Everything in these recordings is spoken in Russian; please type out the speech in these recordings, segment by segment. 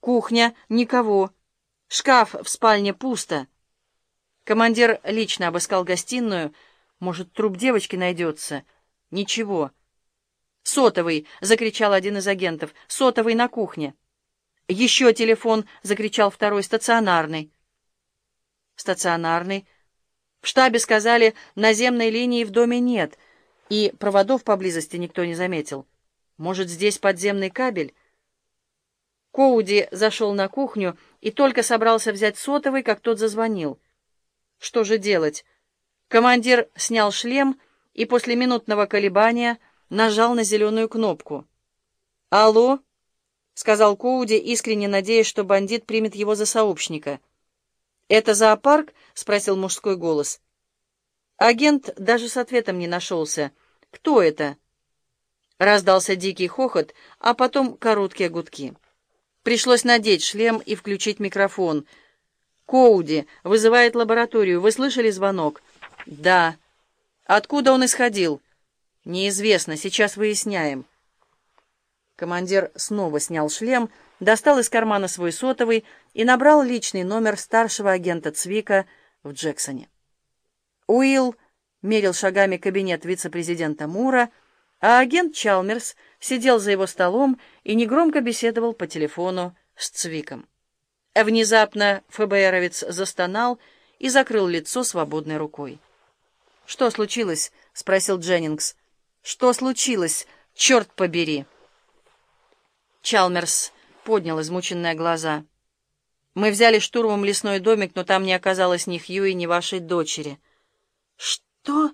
Кухня — никого. Шкаф в спальне пусто. Командир лично обыскал гостиную. Может, труп девочки найдется? Ничего. «Сотовый!» — закричал один из агентов. «Сотовый на кухне!» «Еще телефон!» — закричал второй. «Стационарный!» «Стационарный!» В штабе сказали, наземной линии в доме нет, и проводов поблизости никто не заметил. Может, здесь подземный кабель? Коуди зашел на кухню и только собрался взять сотовый, как тот зазвонил. Что же делать? Командир снял шлем и после минутного колебания нажал на зеленую кнопку. «Алло?» — сказал Коуди, искренне надеясь, что бандит примет его за сообщника. «Это зоопарк?» — спросил мужской голос. Агент даже с ответом не нашелся. «Кто это?» Раздался дикий хохот, а потом короткие гудки. Пришлось надеть шлем и включить микрофон. «Коуди вызывает лабораторию. Вы слышали звонок?» «Да». «Откуда он исходил?» «Неизвестно. Сейчас выясняем». Командир снова снял шлем, достал из кармана свой сотовый и набрал личный номер старшего агента Цвика в Джексоне. Уилл мерил шагами кабинет вице-президента Мура, а агент Чалмерс сидел за его столом и негромко беседовал по телефону с Цвиком. Внезапно ФБРовец застонал и закрыл лицо свободной рукой. «Что случилось?» — спросил Дженнингс. «Что случилось? Черт побери!» Чалмерс поднял измученные глаза. «Мы взяли штурмом лесной домик, но там не оказалось ни Хьюи, ни вашей дочери». «Что?»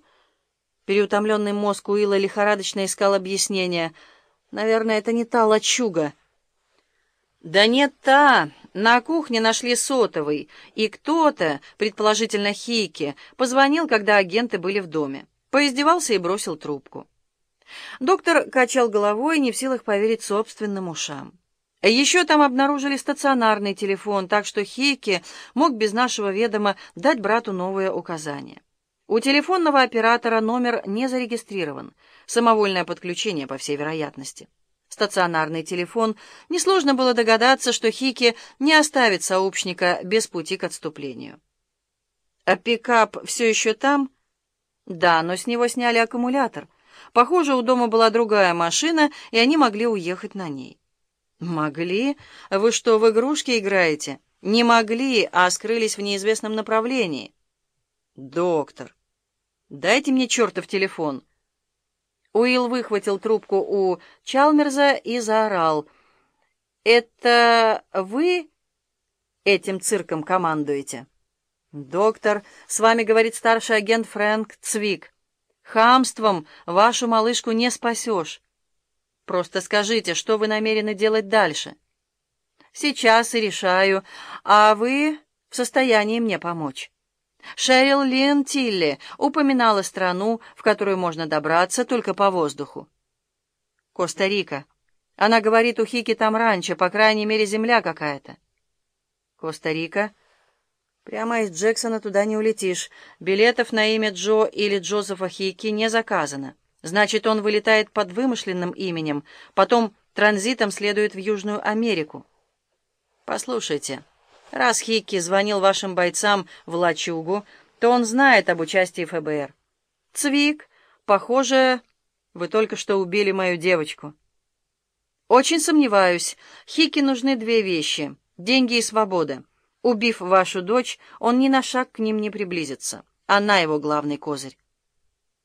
Переутомленный мозг Уилла лихорадочно искал объяснения. «Наверное, это не та лачуга». «Да нет та. На кухне нашли сотовый, и кто-то, предположительно Хейки, позвонил, когда агенты были в доме. Поиздевался и бросил трубку». Доктор качал головой, не в силах поверить собственным ушам. Еще там обнаружили стационарный телефон, так что Хейки мог без нашего ведома дать брату новые указания. У телефонного оператора номер не зарегистрирован. Самовольное подключение, по всей вероятности. Стационарный телефон. Несложно было догадаться, что Хики не оставит сообщника без пути к отступлению. А пикап все еще там? Да, но с него сняли аккумулятор. Похоже, у дома была другая машина, и они могли уехать на ней. Могли? Вы что, в игрушки играете? Не могли, а скрылись в неизвестном направлении. «Доктор, дайте мне чертов телефон!» Уилл выхватил трубку у Чалмерза и заорал. «Это вы этим цирком командуете?» «Доктор, с вами говорит старший агент Фрэнк Цвик. Хамством вашу малышку не спасешь. Просто скажите, что вы намерены делать дальше?» «Сейчас и решаю, а вы в состоянии мне помочь». Шерил Лин Тилли упоминала страну, в которую можно добраться только по воздуху. Коста-Рика. Она говорит, у Хики там раньше, по крайней мере, земля какая-то. Коста-Рика. Прямо из Джексона туда не улетишь. Билетов на имя Джо или Джозефа Хики не заказано. Значит, он вылетает под вымышленным именем, потом транзитом следует в Южную Америку. Послушайте. Раз Хикки звонил вашим бойцам в лачугу, то он знает об участии ФБР. Цвик, похоже, вы только что убили мою девочку. Очень сомневаюсь. Хики нужны две вещи — деньги и свобода. Убив вашу дочь, он ни на шаг к ним не приблизится. Она его главный козырь.